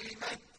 كلمة